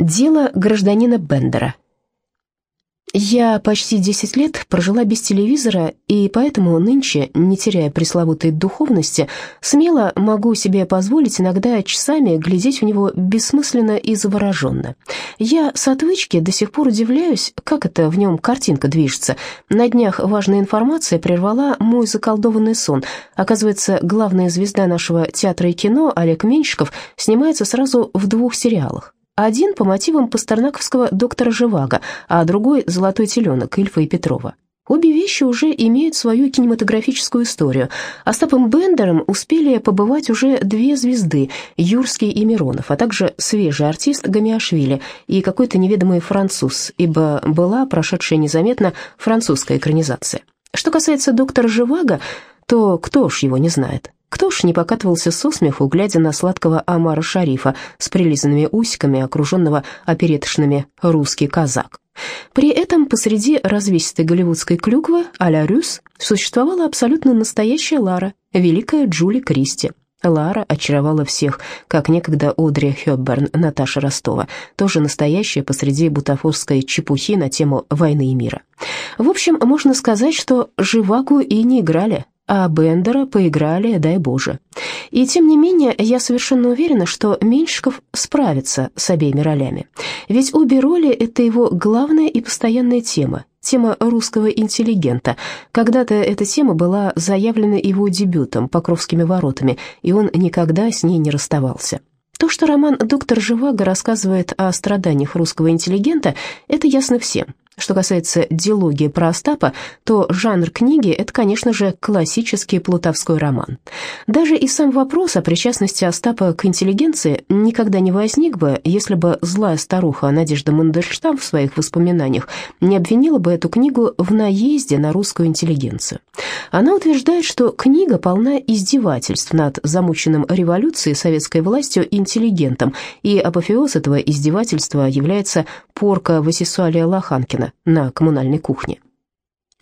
Дело гражданина Бендера. Я почти 10 лет прожила без телевизора, и поэтому нынче, не теряя пресловутой духовности, смело могу себе позволить иногда часами глядеть в него бессмысленно и завороженно. Я с отвычки до сих пор удивляюсь, как это в нем картинка движется. На днях важная информация прервала мой заколдованный сон. Оказывается, главная звезда нашего театра и кино, Олег Меньшиков, снимается сразу в двух сериалах. Один по мотивам пастернаковского доктора Живаго, а другой «Золотой теленок» Ильфа и Петрова. Обе вещи уже имеют свою кинематографическую историю. Остапом Бендером успели побывать уже две звезды – Юрский и Миронов, а также свежий артист Гамиашвили и какой-то неведомый француз, ибо была прошедшая незаметно французская экранизация. Что касается доктора Живаго, то кто ж его не знает? Кто ж не покатывался со смеху, глядя на сладкого Амара Шарифа с прилизанными усиками, окруженного опереточными «русский казак». При этом посреди развесистой голливудской клюквы а-ля Рюс существовала абсолютно настоящая Лара, великая Джули Кристи. Лара очаровала всех, как некогда Одри Хёбберн, Наташа Ростова, тоже настоящая посреди бутафорской чепухи на тему войны и мира. В общем, можно сказать, что Живаку и не играли, а Бендера поиграли, дай Боже. И тем не менее, я совершенно уверена, что Меньшиков справится с обеими ролями. Ведь обе роли – это его главная и постоянная тема, тема русского интеллигента. Когда-то эта тема была заявлена его дебютом «Покровскими воротами», и он никогда с ней не расставался. То, что роман «Доктор Живаго» рассказывает о страданиях русского интеллигента, это ясно всем. Что касается диалогии про Остапа, то жанр книги – это, конечно же, классический плутовской роман. Даже и сам вопрос о причастности Остапа к интеллигенции никогда не возник бы, если бы злая старуха Надежда Мандельштам в своих воспоминаниях не обвинила бы эту книгу в наезде на русскую интеллигенцию. Она утверждает, что книга полна издевательств над замученным революцией советской властью интеллигентом, и апофеоз этого издевательства является порка Васисуалия Лоханкина, на коммунальной кухне.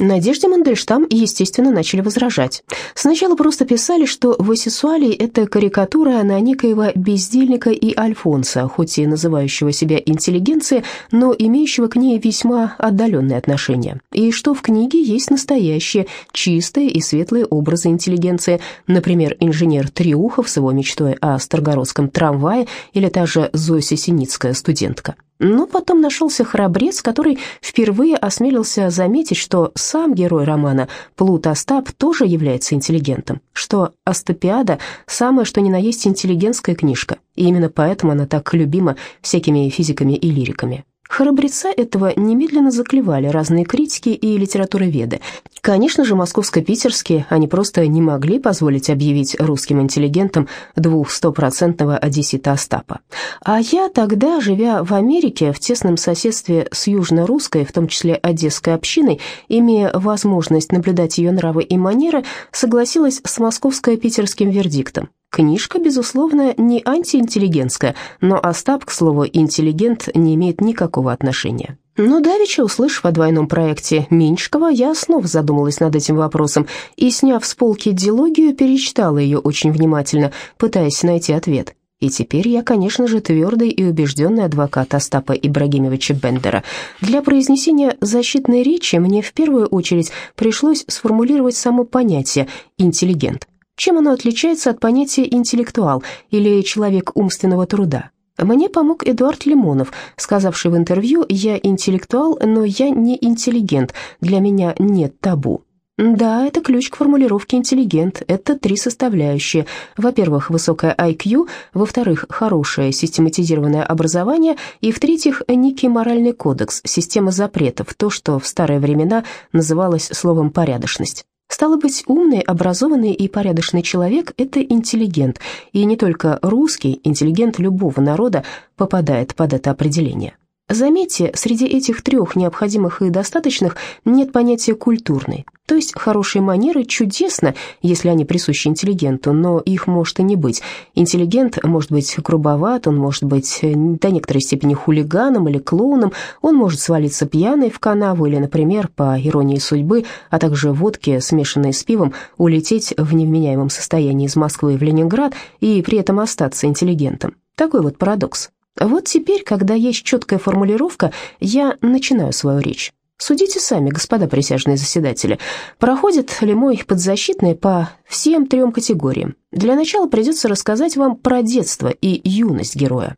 Надежде Мандельштам, естественно, начали возражать. Сначала просто писали, что Васисуалий – это карикатура на некоего бездельника и Альфонса, хоть и называющего себя интеллигенцией, но имеющего к ней весьма отдаленные отношения, и что в книге есть настоящие, чистые и светлые образы интеллигенции, например, инженер Триухов с его мечтой о Старгородском трамвае или та же Зося Синицкая, студентка. Но потом нашелся храбрец, который впервые осмелился заметить, что сам герой романа Плут Остап тоже является интеллигентом, что «Астапиада» – самая что ни на есть интеллигентская книжка, и именно поэтому она так любима всякими физиками и лириками. Храбреца этого немедленно заклевали разные критики и литературоведы. Конечно же, московско-питерские, они просто не могли позволить объявить русским интеллигентам двух стопроцентного одессита Остапа. А я тогда, живя в Америке, в тесном соседстве с южно-русской, в том числе одесской общиной, имея возможность наблюдать ее нравы и манеры, согласилась с московско-питерским вердиктом. Книжка, безусловно, не антиинтеллигентская, но Остап, к слову, интеллигент не имеет никакого отношения. Но давеча, услышав о двойном проекте Меньшкова, я снова задумалась над этим вопросом и, сняв с полки дилогию, перечитала ее очень внимательно, пытаясь найти ответ. И теперь я, конечно же, твердый и убежденный адвокат Остапа Ибрагимовича Бендера. Для произнесения защитной речи мне в первую очередь пришлось сформулировать само понятие «интеллигент». Чем оно отличается от понятия «интеллектуал» или «человек умственного труда»? Мне помог Эдуард Лимонов, сказавший в интервью «Я интеллектуал, но я не интеллигент, для меня нет табу». Да, это ключ к формулировке «интеллигент». Это три составляющие. Во-первых, высокое IQ, во-вторых, хорошее систематизированное образование, и, в-третьих, некий моральный кодекс, система запретов, то, что в старые времена называлось словом «порядочность». Стало быть, умный, образованный и порядочный человек – это интеллигент, и не только русский, интеллигент любого народа попадает под это определение. Заметьте, среди этих трех необходимых и достаточных нет понятия «культурный». То есть хорошие манеры чудесно, если они присущи интеллигенту, но их может и не быть. Интеллигент может быть грубоват, он может быть э, до некоторой степени хулиганом или клоуном, он может свалиться пьяный в канаву или, например, по иронии судьбы, а также водки, смешанной с пивом, улететь в невменяемом состоянии из Москвы в Ленинград и при этом остаться интеллигентом. Такой вот парадокс. Вот теперь, когда есть четкая формулировка, я начинаю свою речь. Судите сами, господа присяжные заседатели, проходит ли мой подзащитный по всем трем категориям. Для начала придется рассказать вам про детство и юность героя.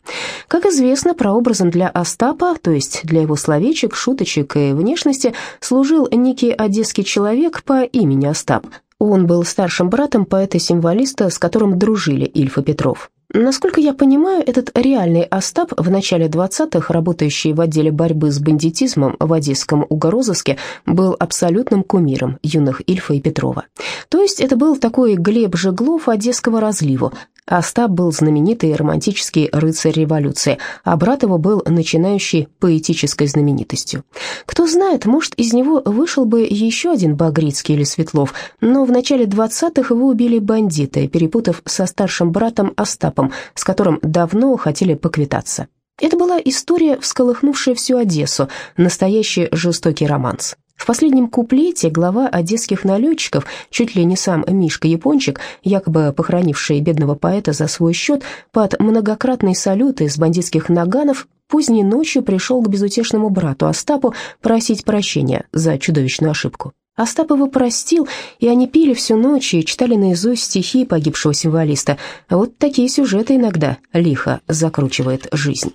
Как известно, прообразом для Остапа, то есть для его словечек, шуточек и внешности, служил некий одесский человек по имени Остап. Он был старшим братом поэта-символиста, с которым дружили Ильф и Петров. Насколько я понимаю, этот реальный Остап, в начале 20-х, работающий в отделе борьбы с бандитизмом в Одесском угорозыске, был абсолютным кумиром юных Ильфа и Петрова. То есть это был такой Глеб Жеглов Одесского разливу, Остап был знаменитый романтический рыцарь революции, а брат его был начинающий поэтической знаменитостью. Кто знает, может, из него вышел бы еще один Багрицкий или Светлов, но в начале 20-х его убили бандиты, перепутав со старшим братом Остапом, с которым давно хотели поквитаться. Это была история, всколыхнувшая всю Одессу, настоящий жестокий романс. В последнем куплете глава одесских налетчиков, чуть ли не сам Мишка Япончик, якобы похоронивший бедного поэта за свой счет, под многократные салюты из бандитских наганов, поздней ночью пришел к безутешному брату Остапу просить прощения за чудовищную ошибку. Остап его простил, и они пили всю ночь и читали наизусть стихи погибшего символиста. Вот такие сюжеты иногда лихо закручивает жизнь.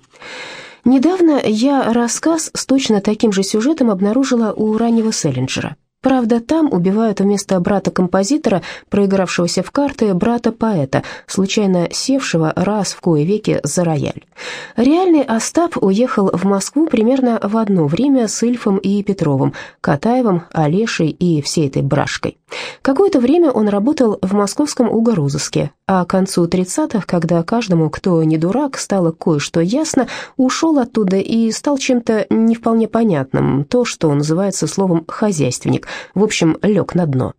Недавно я рассказ с точно таким же сюжетом обнаружила у раннего Селлинджера. Правда, там убивают вместо брата композитора, проигравшегося в карты, брата поэта, случайно севшего раз в кое веки за рояль. Реальный Остап уехал в Москву примерно в одно время с Ильфом и Петровым, Катаевым, Олешей и всей этой брашкой. Какое-то время он работал в московском угорозыске, а к концу 30-х, когда каждому, кто не дурак, стало кое-что ясно, ушел оттуда и стал чем-то не вполне понятным, то, что называется словом «хозяйственник», в общем, лег на дно.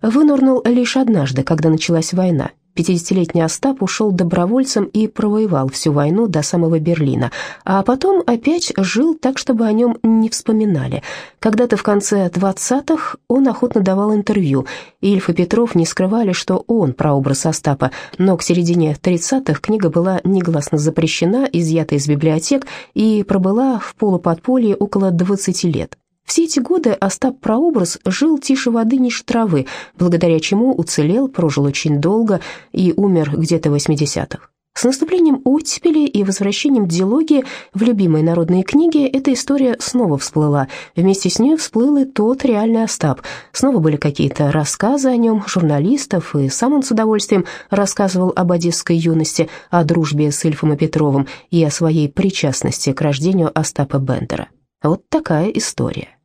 Вынырнул лишь однажды, когда началась война. Пятидесятилетний Остап ушел добровольцем и провоевал всю войну до самого Берлина, а потом опять жил так, чтобы о нем не вспоминали. Когда-то в конце двадцатых он охотно давал интервью. Ильф и Петров не скрывали, что он прообраз Остапа, но к середине тридцатых книга была негласно запрещена, изъята из библиотек и пробыла в полуподполье около двадцати лет. Все эти годы Остап Прообраз жил тише воды ниже травы, благодаря чему уцелел, прожил очень долго и умер где-то в 80-х. С наступлением оттепели и возвращением диалогии в любимые народные книги эта история снова всплыла. Вместе с ней всплыл и тот реальный Остап. Снова были какие-то рассказы о нем, журналистов, и сам он с удовольствием рассказывал об одесской юности, о дружбе с Ильфом и Петровым и о своей причастности к рождению Остапа Бендера. Вот такая история.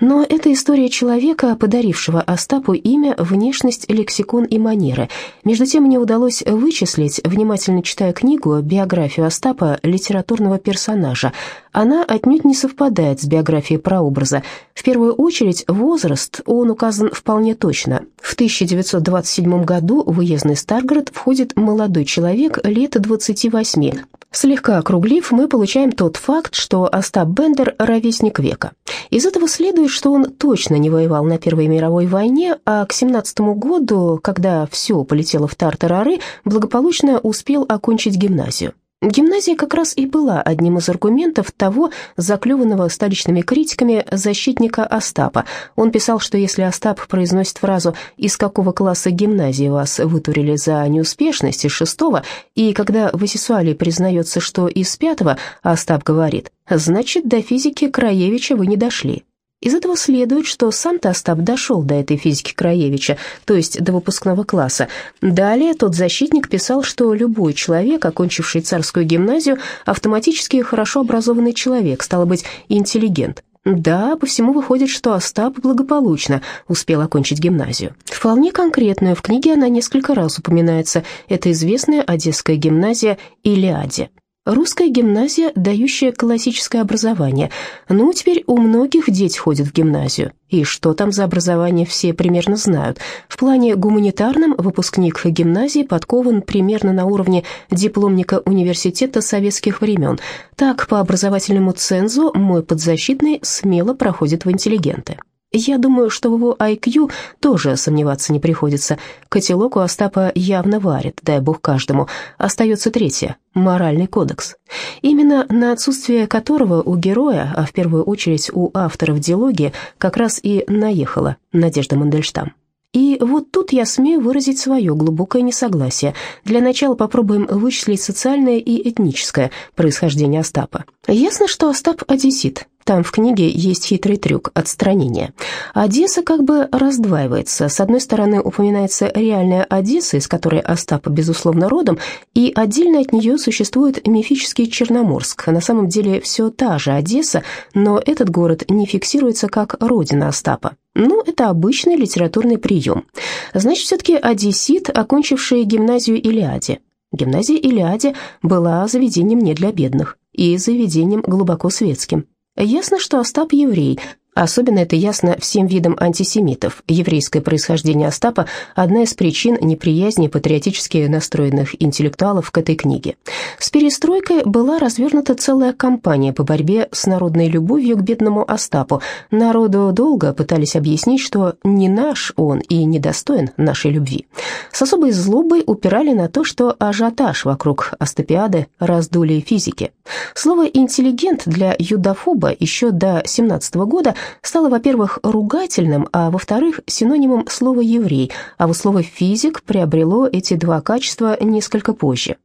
Но это история человека, подарившего Остапу имя, внешность, лексикон и манеры. Между тем мне удалось вычислить, внимательно читая книгу, биографию Остапа, литературного персонажа. Она отнюдь не совпадает с биографией прообраза. В первую очередь, возраст, он указан вполне точно. В 1927 году в уездный Старгород входит молодой человек лет 28. Слегка округлив, мы получаем тот факт, что Остап Бендер – ровесник века. Из этого следует, что он точно не воевал на Первой мировой войне, а к 17 году, когда все полетело в тартарары, благополучно успел окончить гимназию. Гимназия как раз и была одним из аргументов того заклеванного столичными критиками защитника Остапа. Он писал, что если Остап произносит фразу «из какого класса гимназии вас вытурили за неуспешность из шестого», и когда в Асесуале признается, что из пятого, Остап говорит «значит, до физики Краевича вы не дошли». Из этого следует, что сам-то Остап дошел до этой физики Краевича, то есть до выпускного класса. Далее тот защитник писал, что любой человек, окончивший царскую гимназию, автоматически хорошо образованный человек, стало быть, интеллигент. Да, по всему выходит, что Остап благополучно успел окончить гимназию. Вполне конкретную в книге она несколько раз упоминается. Это известная одесская гимназия Илиаде. Русская гимназия, дающая классическое образование. Ну, теперь у многих дети ходят в гимназию. И что там за образование, все примерно знают. В плане гуманитарном выпускник гимназии подкован примерно на уровне дипломника университета советских времен. Так, по образовательному цензу мой подзащитный смело проходит в интеллигенты. Я думаю, что в его IQ тоже сомневаться не приходится. Котелок у Остапа явно варит, дай бог каждому. Остается третье – моральный кодекс. Именно на отсутствие которого у героя, а в первую очередь у авторов диалоги, как раз и наехала Надежда Мандельштам. И вот тут я смею выразить свое глубокое несогласие. Для начала попробуем вычислить социальное и этническое происхождение Остапа. Ясно, что Остап одессит, там в книге есть хитрый трюк – отстранения. Одесса как бы раздваивается. С одной стороны упоминается реальная Одесса, из которой Остап, безусловно, родом, и отдельно от нее существует мифический Черноморск. На самом деле все та же Одесса, но этот город не фиксируется как родина Остапа. Ну, это обычный литературный прием. Значит, все-таки одессит, окончивший гимназию Илиаде. Гимназия Илиаде была заведением не для бедных и заведением глубоко светским. Ясно, что Остап еврей, Особенно это ясно всем видам антисемитов. Еврейское происхождение Остапа – одна из причин неприязни патриотически настроенных интеллектуалов к этой книге. С перестройкой была развернута целая кампания по борьбе с народной любовью к бедному Остапу. Народу долго пытались объяснить, что не наш он и недостоин нашей любви. С особой злобой упирали на то, что ажиотаж вокруг Остапиады раздули физики. Слово «интеллигент» для юдофоба еще до 17 года – стало, во-первых, ругательным, а во-вторых, синонимом слова «еврей», а вот слово «физик» приобрело эти два качества несколько позже.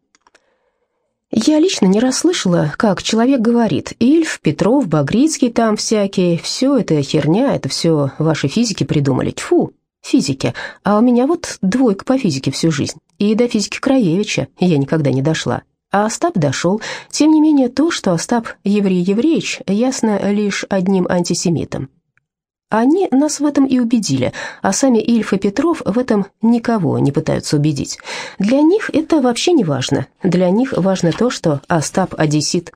Я лично не расслышала, как человек говорит. «Ильф, Петров, Багрицкий там всякие, все это херня, это все ваши физики придумали, тьфу, физики, а у меня вот двойка по физике всю жизнь, и до физики Краевича я никогда не дошла». А Остап дошел. Тем не менее, то, что Остап еврей-евреич, ясно лишь одним антисемитом. Они нас в этом и убедили, а сами Ильф и Петров в этом никого не пытаются убедить. Для них это вообще не важно. Для них важно то, что Остап одессит.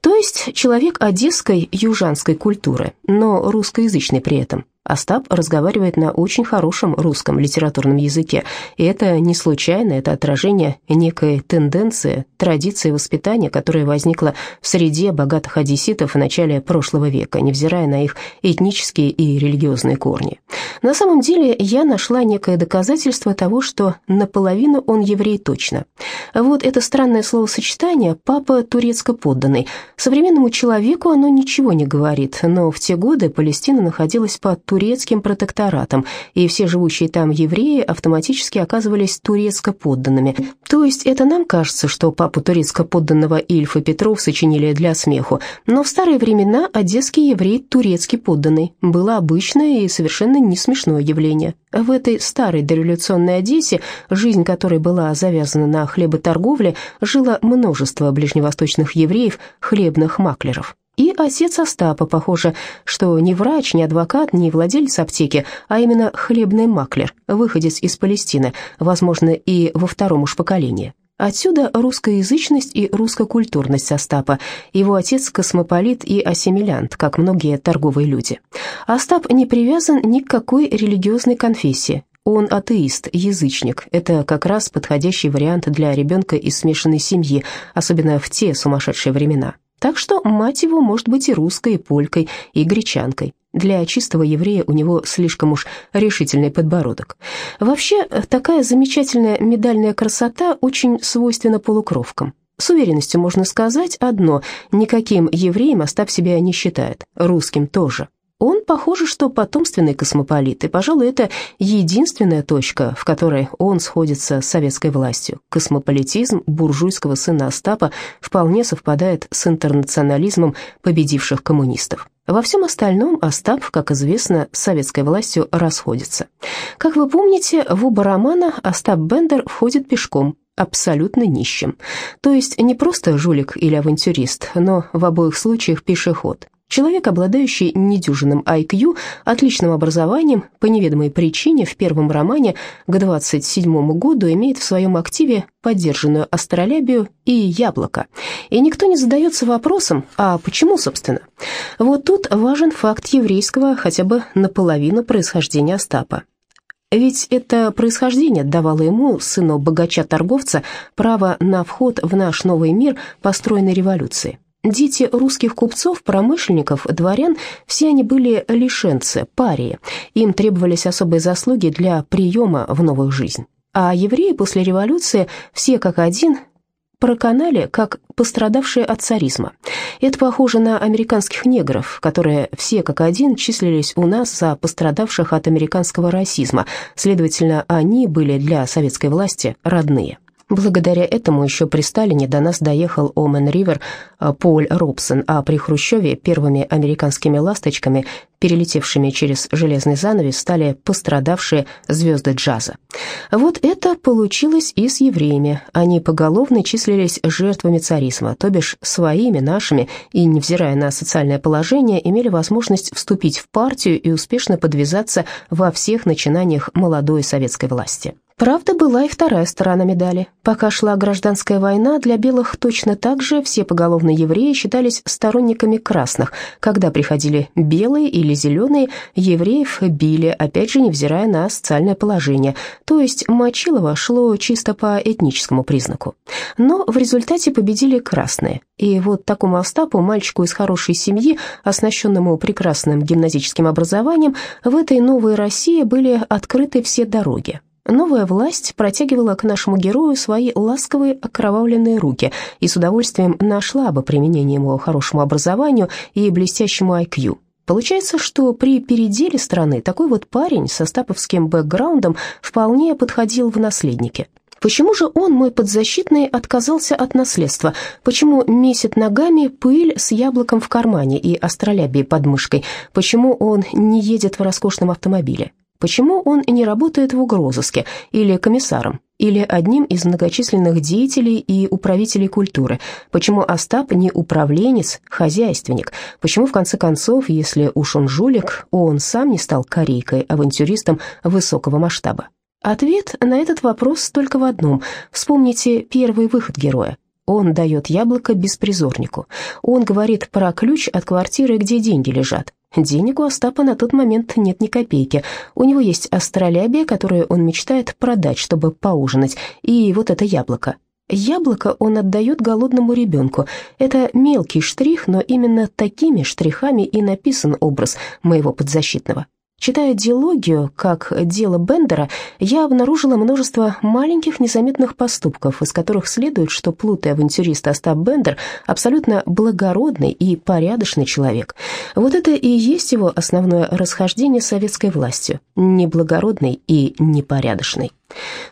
То есть человек одесской южанской культуры, но русскоязычный при этом. Остап разговаривает на очень хорошем русском литературном языке, и это не случайно, это отражение некой тенденции, традиции воспитания, которая возникла в среде богатых одесситов в начале прошлого века, невзирая на их этнические и религиозные корни. На самом деле я нашла некое доказательство того, что наполовину он еврей точно. Вот это странное словосочетание «папа турецко-подданный». Современному человеку оно ничего не говорит, но в те годы Палестина находилась под турецким протекторатом, и все живущие там евреи автоматически оказывались турецко-подданными. То есть это нам кажется, что папу турецко-подданного Ильфа Петров сочинили для смеху, но в старые времена одесский еврей турецкий подданный было обычное и совершенно не смешное явление. В этой старой дореволюционной Одессе, жизнь которой была завязана на хлеботорговле, жило множество ближневосточных евреев, хлебных маклеров. И отец Остапа, похоже, что не врач, не адвокат, не владелец аптеки, а именно хлебный маклер, выходец из Палестины, возможно, и во втором уж поколении. Отсюда русскоязычность и русскокультурность Остапа. Его отец космополит и ассимилянт, как многие торговые люди. Остап не привязан ни к какой религиозной конфессии. Он атеист, язычник. Это как раз подходящий вариант для ребенка из смешанной семьи, особенно в те сумасшедшие времена. Так что мать его может быть и русской, и полькой, и гречанкой. Для чистого еврея у него слишком уж решительный подбородок. Вообще, такая замечательная медальная красота очень свойственна полукровкам. С уверенностью можно сказать одно – никаким евреем Остап себя не считает, русским тоже. Он, похоже, что потомственный космополит, и, пожалуй, это единственная точка, в которой он сходится с советской властью. Космополитизм буржуйского сына Остапа вполне совпадает с интернационализмом победивших коммунистов. Во всем остальном Остап, как известно, с советской властью расходится. Как вы помните, в оба романа Остап Бендер входит пешком, абсолютно нищим. То есть не просто жулик или авантюрист, но в обоих случаях пешеход. Человек, обладающий недюжинным IQ, отличным образованием, по неведомой причине в первом романе к 27 году имеет в своем активе поддержанную астролябию и яблоко. И никто не задается вопросом, а почему, собственно? Вот тут важен факт еврейского хотя бы наполовину происхождения Остапа. Ведь это происхождение давало ему, сыну богача-торговца, право на вход в наш новый мир, построенный революцией. Дети русских купцов, промышленников, дворян, все они были лишенцы, парии. Им требовались особые заслуги для приема в новую жизнь. А евреи после революции все как один проканали как пострадавшие от царизма. Это похоже на американских негров, которые все как один числились у нас за пострадавших от американского расизма, следовательно, они были для советской власти родные. Благодаря этому еще при Сталине до нас доехал Омен Ривер э, Поль Робсон, а при Хрущеве первыми американскими ласточками, перелетевшими через железный занавес, стали пострадавшие звезды джаза. Вот это получилось и с евреями. Они поголовно числились жертвами царизма, то бишь своими, нашими, и, невзирая на социальное положение, имели возможность вступить в партию и успешно подвязаться во всех начинаниях молодой советской власти. Правда, была и вторая сторона медали. Пока шла гражданская война, для белых точно так же все поголовно евреи считались сторонниками красных. Когда приходили белые или зеленые, евреев били, опять же, невзирая на социальное положение. То есть Мочилово шло чисто по этническому признаку. Но в результате победили красные. И вот такому Остапу, мальчику из хорошей семьи, оснащенному прекрасным гимназическим образованием, в этой новой России были открыты все дороги. Новая власть протягивала к нашему герою свои ласковые окровавленные руки и с удовольствием нашла бы применение его хорошему образованию и блестящему IQ. Получается, что при переделе страны такой вот парень со стаповским бэкграундом вполне подходил в наследнике. Почему же он, мой подзащитный, отказался от наследства? Почему месит ногами пыль с яблоком в кармане и астролябией под мышкой? Почему он не едет в роскошном автомобиле? Почему он не работает в угрозыске или комиссаром, или одним из многочисленных деятелей и управителей культуры? Почему Остап не управленец, хозяйственник? Почему, в конце концов, если уж он жулик, он сам не стал корейкой, авантюристом высокого масштаба? Ответ на этот вопрос только в одном. Вспомните первый выход героя. Он дает яблоко беспризорнику. Он говорит про ключ от квартиры, где деньги лежат. Денег у Остапа на тот момент нет ни копейки. У него есть астролябия, которую он мечтает продать, чтобы поужинать, и вот это яблоко. Яблоко он отдает голодному ребенку. Это мелкий штрих, но именно такими штрихами и написан образ моего подзащитного. Читая диалогию, как дело Бендера, я обнаружила множество маленьких незаметных поступков, из которых следует, что плутый авантюрист Остап Бендер абсолютно благородный и порядочный человек. Вот это и есть его основное расхождение с советской властью – неблагородный и непорядочный.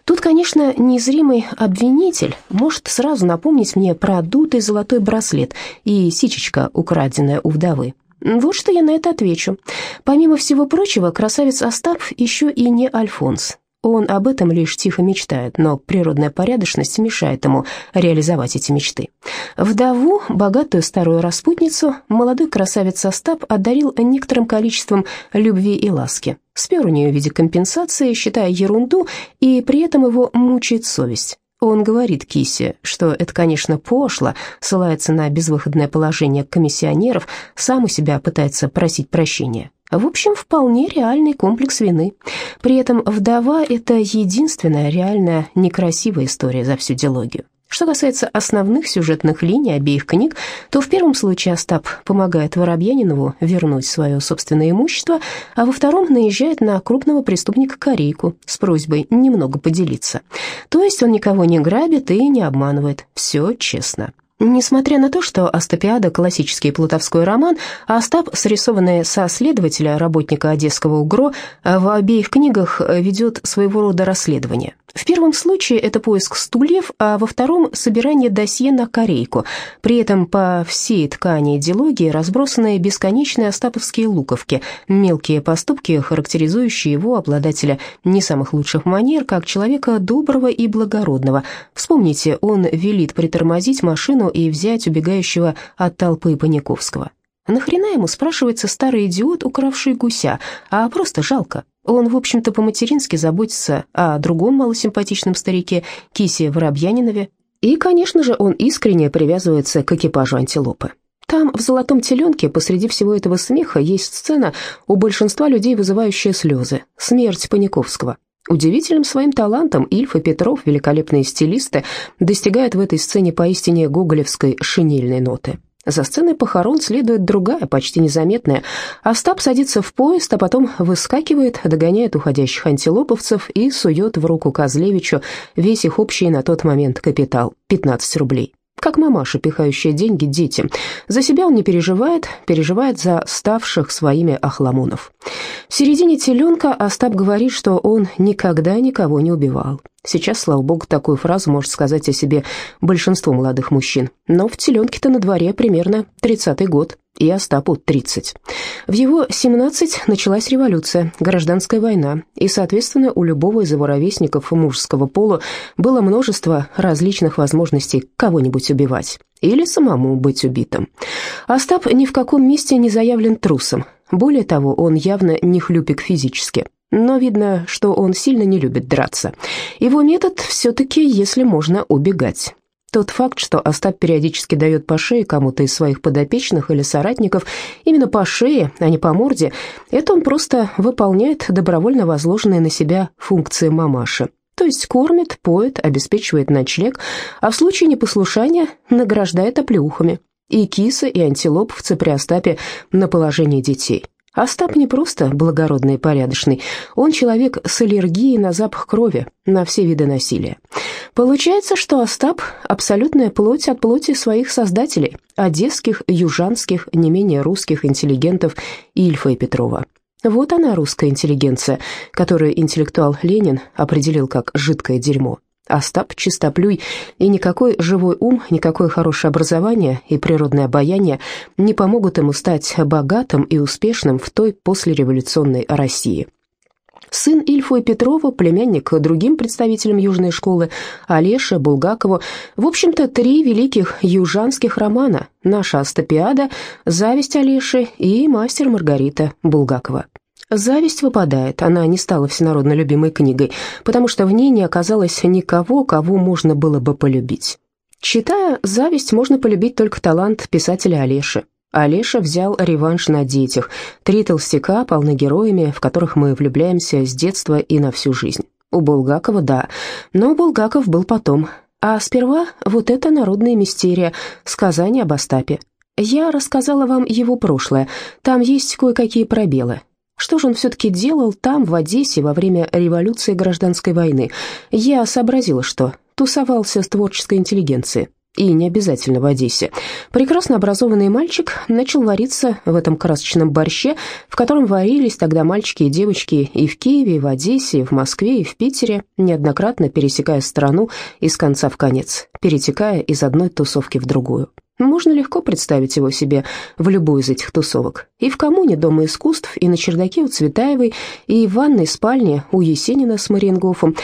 Тут, конечно, незримый обвинитель может сразу напомнить мне про дутый золотой браслет и сичечка, украденная у вдовы. Вот что я на это отвечу. Помимо всего прочего, красавец Остап еще и не Альфонс. Он об этом лишь тихо мечтает, но природная порядочность мешает ему реализовать эти мечты. Вдову, богатую старую распутницу, молодой красавец Остап одарил некоторым количеством любви и ласки. Спер у нее в виде компенсации, считая ерунду, и при этом его мучает совесть. Он говорит Кисе, что это, конечно, пошло, ссылается на безвыходное положение комиссионеров, сам у себя пытается просить прощения. В общем, вполне реальный комплекс вины. При этом вдова – это единственная реальная некрасивая история за всю диалогию. Что касается основных сюжетных линий обеих книг, то в первом случае Остап помогает Воробьянинову вернуть свое собственное имущество, а во втором наезжает на крупного преступника Корейку с просьбой немного поделиться. То есть он никого не грабит и не обманывает, все честно. Несмотря на то, что «Астопиада» — классический плутовской роман, а Остап, срисованный со следователя, работника Одесского УГРО, в обеих книгах ведет своего рода расследование. В первом случае это поиск стульев, а во втором – собирание досье на корейку. При этом по всей ткани идеологии разбросаны бесконечные остаповские луковки, мелкие поступки, характеризующие его, обладателя не самых лучших манер, как человека доброго и благородного. Вспомните, он велит притормозить машину и взять убегающего от толпы Паниковского. Нахрена ему, спрашивается старый идиот, укравший гуся, а просто жалко. Он, в общем-то, по-матерински заботится о другом малосимпатичном старике, Кисе Воробьянинове. И, конечно же, он искренне привязывается к экипажу антилопы. Там, в «Золотом теленке», посреди всего этого смеха, есть сцена, у большинства людей вызывающая слезы. Смерть Паниковского. Удивительным своим талантом Ильф и Петров, великолепные стилисты, достигают в этой сцене поистине гоголевской шинельной ноты. За сценой похорон следует другая, почти незаметная. Остап садится в поезд, а потом выскакивает, догоняет уходящих антилоповцев и сует в руку Козлевичу весь их общий на тот момент капитал – 15 рублей как мамаша, пихающая деньги детям. За себя он не переживает, переживает за ставших своими охламонов. В середине теленка Остап говорит, что он никогда никого не убивал. Сейчас, слава богу, такую фразу может сказать о себе большинство молодых мужчин. Но в теленке-то на дворе примерно 30-й год и Остапу 30. В его 17 началась революция, гражданская война, и, соответственно, у любого из его ровесников мужского пола было множество различных возможностей кого-нибудь убивать или самому быть убитым. Остап ни в каком месте не заявлен трусом. Более того, он явно не хлюпик физически. Но видно, что он сильно не любит драться. Его метод все-таки, если можно, убегать. Тот факт, что Остап периодически дает по шее кому-то из своих подопечных или соратников, именно по шее, а не по морде, это он просто выполняет добровольно возложенные на себя функции мамаши. То есть кормит, поет, обеспечивает ночлег, а в случае непослушания награждает оплеухами. И кисы, и антилоповцы при Остапе на положении детей. Остап не просто благородный и порядочный, он человек с аллергией на запах крови, на все виды насилия. Получается, что Остап – абсолютная плоть от плоти своих создателей, одесских, южанских, не менее русских интеллигентов Ильфа и Петрова. Вот она, русская интеллигенция, которую интеллектуал Ленин определил как «жидкое дерьмо». Остап чистоплюй, и никакой живой ум, никакое хорошее образование и природное обаяние не помогут ему стать богатым и успешным в той послереволюционной России. Сын Ильфа и Петрова, племянник другим представителям Южной школы, Олеша, Булгакову, в общем-то, три великих южанских романа «Наша Астапиада», «Зависть Олеши» и «Мастер Маргарита» Булгакова. Зависть выпадает, она не стала всенародно любимой книгой, потому что в ней не оказалось никого, кого можно было бы полюбить. Читая «Зависть», можно полюбить только талант писателя Олеши. Олеша взял реванш на детях. Три толстяка полны героями, в которых мы влюбляемся с детства и на всю жизнь. У Булгакова – да, но Булгаков был потом. А сперва вот эта народная мистерия, сказание об Остапе. Я рассказала вам его прошлое, там есть кое-какие пробелы. Что же он все-таки делал там, в Одессе, во время революции и гражданской войны? Я сообразила, что тусовался с творческой интеллигенцией. И не обязательно в Одессе. Прекрасно образованный мальчик начал вариться в этом красочном борще, в котором варились тогда мальчики и девочки и в Киеве, и в Одессе, и в Москве, и в Питере, неоднократно пересекая страну из конца в конец, перетекая из одной тусовки в другую. Можно легко представить его себе в любой из этих тусовок. И в коммуне Дома искусств, и на чердаке у Цветаевой, и в ванной спальне у Есенина с Мариенгофом.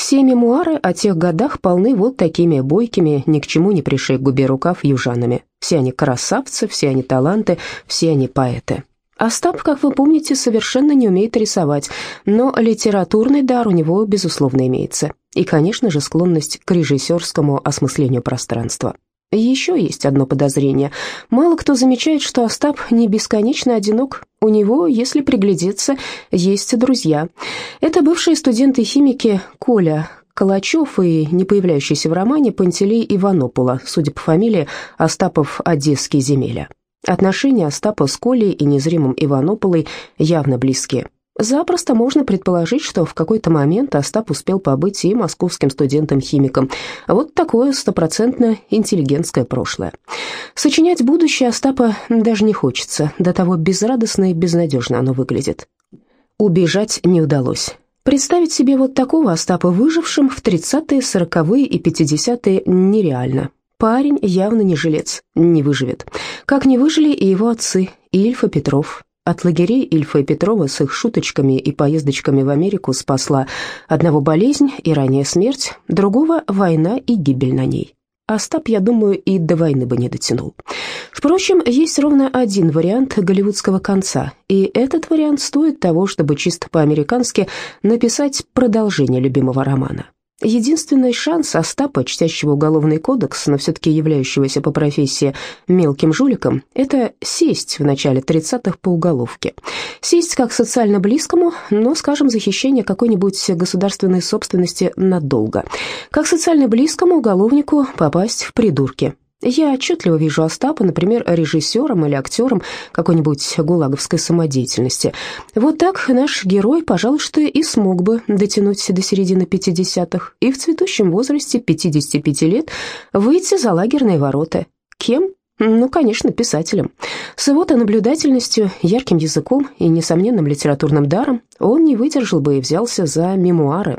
Все мемуары о тех годах полны вот такими бойкими, ни к чему не пришей губе рукав южанами. Все они красавцы, все они таланты, все они поэты. Остап, как вы помните, совершенно не умеет рисовать, но литературный дар у него, безусловно, имеется. И, конечно же, склонность к режиссерскому осмыслению пространства. Еще есть одно подозрение. Мало кто замечает, что Остап не бесконечно одинок. У него, если приглядеться, есть друзья. Это бывшие студенты-химики Коля Калачев и не появляющийся в романе Пантелей Иванопула, судя по фамилии Остапов Одесский земеля. Отношения Остапа с Колей и незримым Иванополой явно близкие. Запросто можно предположить, что в какой-то момент Остап успел побыть и московским студентом-химиком. Вот такое стопроцентно интеллигентское прошлое. Сочинять будущее Остапа даже не хочется, до того безрадостно и безнадежно оно выглядит. Убежать не удалось. Представить себе вот такого Остапа выжившим в 30-е, 40-е и 50-е нереально. Парень явно не жилец, не выживет. Как не выжили и его отцы, Ильф и Петров. От лагерей Ильфа и Петрова с их шуточками и поездочками в Америку спасла одного болезнь и ранняя смерть, другого – война и гибель на ней. Остап, я думаю, и до войны бы не дотянул. Впрочем, есть ровно один вариант голливудского конца, и этот вариант стоит того, чтобы чисто по-американски написать продолжение любимого романа. Единственный шанс Остапа, чтящего уголовный кодекс, но все-таки являющегося по профессии мелким жуликом, это сесть в начале 30-х по уголовке. Сесть как социально близкому, но, скажем, захищение какой-нибудь государственной собственности надолго. Как социально близкому уголовнику попасть в придурки. Я отчетливо вижу Остапа, например, режиссером или актером какой-нибудь гулаговской самодеятельности. Вот так наш герой, пожалуй, что и смог бы дотянуть до середины 50-х и в цветущем возрасте 55 лет выйти за лагерные ворота. Кем? Ну, конечно, писателем. С его-то наблюдательностью, ярким языком и несомненным литературным даром он не выдержал бы и взялся за мемуары.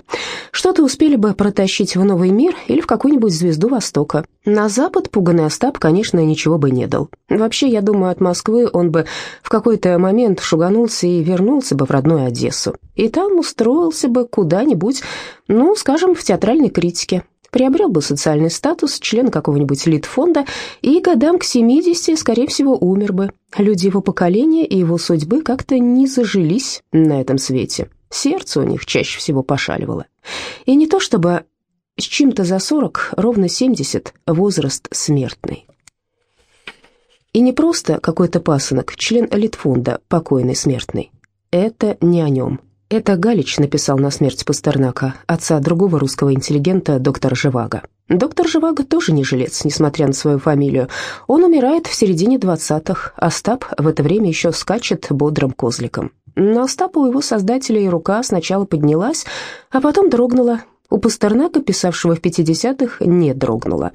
Что-то успели бы протащить в новый мир или в какую-нибудь звезду Востока. На Запад пуганный Остап, конечно, ничего бы не дал. Вообще, я думаю, от Москвы он бы в какой-то момент шуганулся и вернулся бы в родную Одессу. И там устроился бы куда-нибудь, ну, скажем, в театральной критике приобрел бы социальный статус члена какого-нибудь литфонда и годам к 70, скорее всего, умер бы. Люди его поколения и его судьбы как-то не зажились на этом свете. Сердце у них чаще всего пошаливало. И не то чтобы с чем-то за 40, ровно 70, возраст смертный. И не просто какой-то пасынок, член Литфонда, покойный смертный. Это не о нем. Это Галич написал на смерть Пастернака, отца другого русского интеллигента, доктора Живаго. Доктор Живаго тоже не жилец, несмотря на свою фамилию. Он умирает в середине двадцатых, а Остап в это время еще скачет бодрым козликом. Но Остапа у его создателя и рука сначала поднялась, а потом дрогнула, у Пастернака, писавшего в 50-х, не дрогнуло.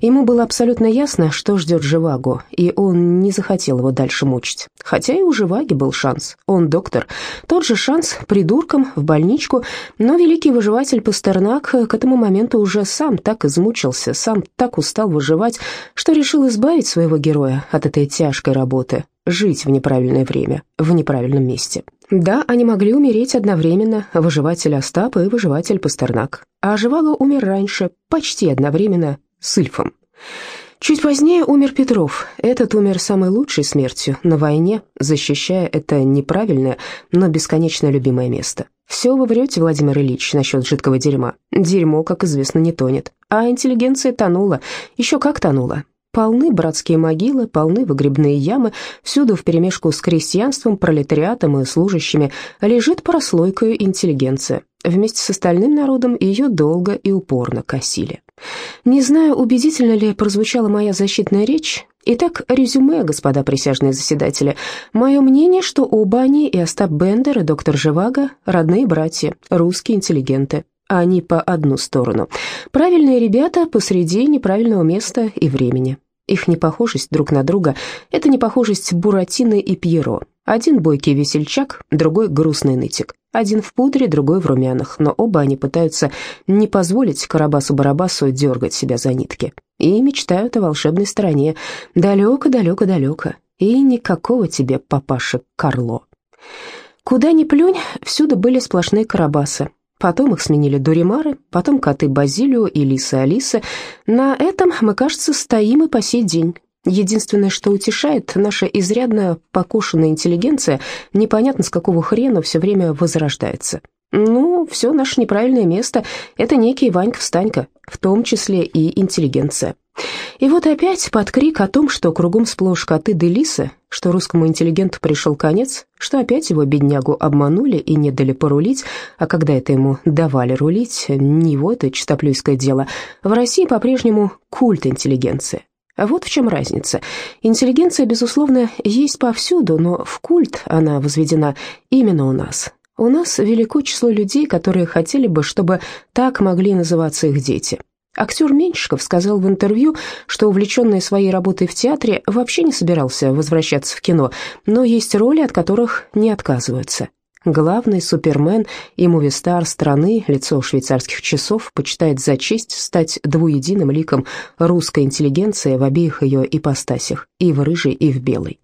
Ему было абсолютно ясно, что ждет Живаго, и он не захотел его дальше мучить. Хотя и у Живаги был шанс. Он доктор. Тот же шанс придурком в больничку, но великий выживатель Пастернак к этому моменту уже сам так измучился, сам так устал выживать, что решил избавить своего героя от этой тяжкой работы, жить в неправильное время, в неправильном месте. Да, они могли умереть одновременно, выживатель Остап и выживатель Пастернак. А Живаго умер раньше, почти одновременно, с Ильфом. Чуть позднее умер Петров. Этот умер самой лучшей смертью, на войне, защищая это неправильное, но бесконечно любимое место. Все вы врете, Владимир Ильич, насчет жидкого дерьма. Дерьмо, как известно, не тонет. А интеллигенция тонула. Еще как тонула. Полны братские могилы, полны выгребные ямы, всюду вперемешку с крестьянством, пролетариатом и служащими лежит прослойкою интеллигенция. Вместе с остальным народом ее долго и упорно косили. Не знаю, убедительно ли прозвучала моя защитная речь. Итак, резюме, господа присяжные заседатели. Мое мнение, что оба они, и Остап Бендер, и доктор Живаго, родные братья, русские интеллигенты. Они по одну сторону. Правильные ребята посреди неправильного места и времени. Их непохожесть друг на друга – это непохожесть Буратино и Пьеро. Один бойкий весельчак, другой грустный нытик. Один в пудре, другой в румянах, но оба они пытаются не позволить Карабасу-Барабасу дергать себя за нитки. И мечтают о волшебной стране. Далеко-далеко-далеко. И никакого тебе, папаша, Карло. Куда ни плюнь, всюду были сплошные Карабасы. Потом их сменили Дуримары, потом коты Базилио и лисы Алисы. На этом мы, кажется, стоим и по сей день. Единственное, что утешает, наша изрядно покушенная интеллигенция непонятно с какого хрена все время возрождается. Ну, все наше неправильное место – это некий Ванька-встанька, в том числе и интеллигенция. И вот опять под крик о том, что кругом сплошь коты да лисы, что русскому интеллигенту пришел конец, что опять его беднягу обманули и не дали порулить, а когда это ему давали рулить, не его это чистоплюйское дело, в России по-прежнему культ интеллигенции. А вот в чем разница. Интеллигенция, безусловно, есть повсюду, но в культ она возведена именно у нас. У нас велико число людей, которые хотели бы, чтобы так могли называться их дети. Актер Меньшиков сказал в интервью, что увлеченный своей работой в театре вообще не собирался возвращаться в кино, но есть роли, от которых не отказываются. Главный супермен и мувистар страны, лицо швейцарских часов, почитает за честь стать двуединым ликом русской интеллигенции в обеих ее ипостасях, и в рыжей, и в белой.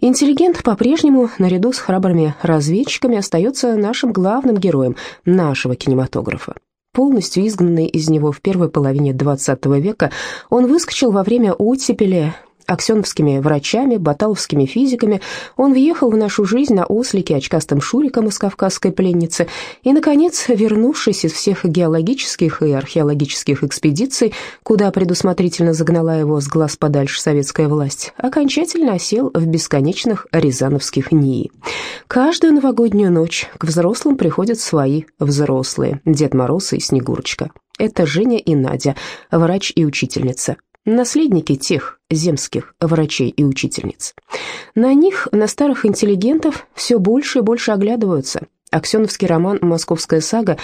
Интеллигент по-прежнему, наряду с храбрыми разведчиками, остается нашим главным героем нашего кинематографа. Полностью изгнанный из него в первой половине XX века, он выскочил во время оттепели аксеновскими врачами, баталовскими физиками, он въехал в нашу жизнь на ослике очкастым шуриком из кавказской пленницы и, наконец, вернувшись из всех геологических и археологических экспедиций, куда предусмотрительно загнала его с глаз подальше советская власть, окончательно осел в бесконечных рязановских НИИ. Каждую новогоднюю ночь к взрослым приходят свои взрослые, Дед Мороз и Снегурочка. Это Женя и Надя, врач и учительница. Наследники тех земских врачей и учительниц. На них, на старых интеллигентов, все больше и больше оглядываются. Аксеновский роман «Московская сага»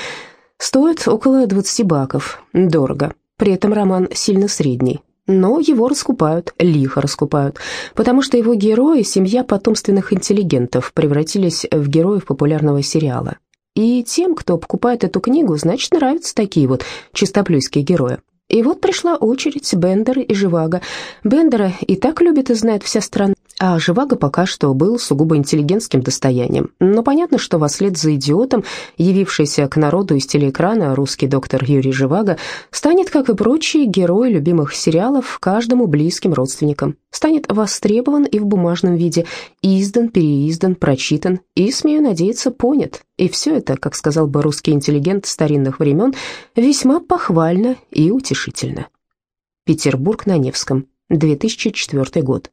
стоит около 20 баков, дорого. При этом роман сильно средний, но его раскупают, лихо раскупают, потому что его герои, семья потомственных интеллигентов, превратились в героев популярного сериала. И тем, кто покупает эту книгу, значит, нравятся такие вот чистоплюйские герои. И вот пришла очередь Бендера и Живаго. Бендера и так любит и знает вся страна, а Живаго пока что был сугубо интеллигентским достоянием. Но понятно, что во за идиотом, явившийся к народу из телеэкрана, русский доктор Юрий Живаго станет, как и прочие герои любимых сериалов, каждому близким родственникам. Станет востребован и в бумажном виде, издан, переиздан, прочитан и, смею надеяться, понят. И все это, как сказал бы русский интеллигент старинных времен, весьма похвально и утешительно. Петербург на Невском, 2004 год.